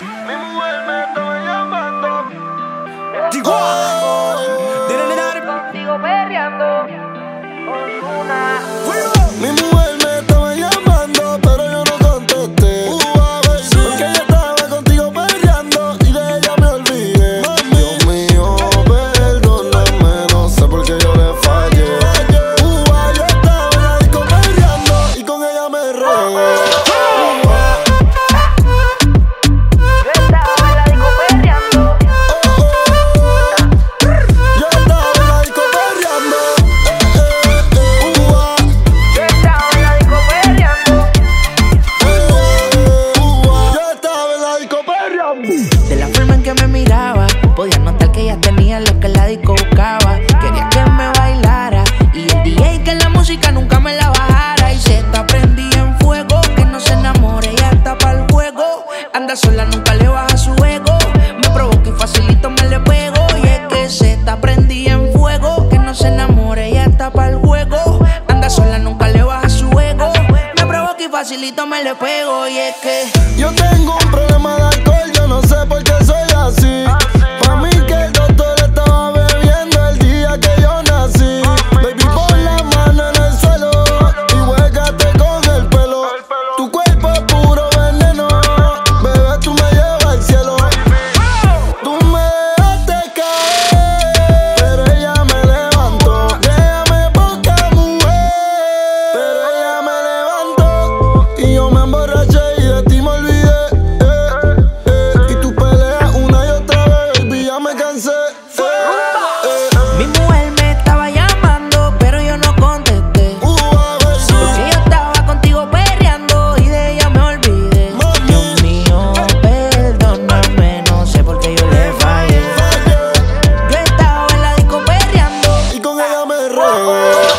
Me mueve, anda sola, nunca le baja su ego. Me provoca y facilito me le pego. Y es que se está prendida en fuego. Que no se enamore, ya está para el juego. Anda sola, nunca le baja su ego. Me provoca y facilito me le pego. Y es que yo tengo un problema de Mi mujer me estaba llamando, pero yo no contesté. Porque yo estaba contigo perreando y de ella me olvidé. Dios mío, perdóname, no sé por qué yo le fallé. Yo estaba en la disco perreando. Y con ella me robé.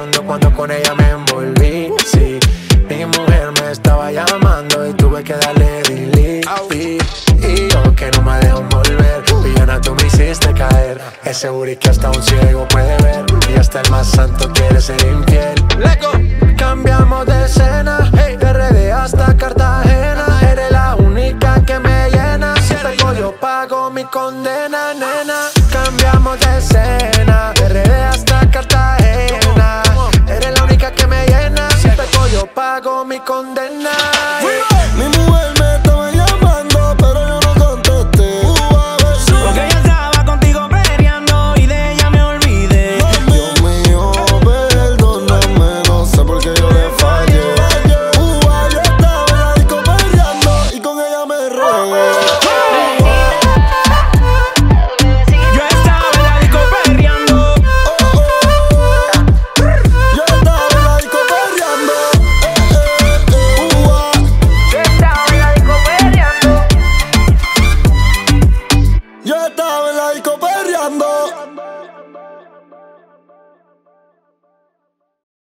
pensando cuando con ella me envolví. Sí, mi mujer me estaba llamando y tuve que darle delete. Y, yo que no me dejo volver, villana tú me hiciste caer. Es seguro que hasta un ciego puede ver y hasta el más santo quiere ser infiel. Cambiamos de escena.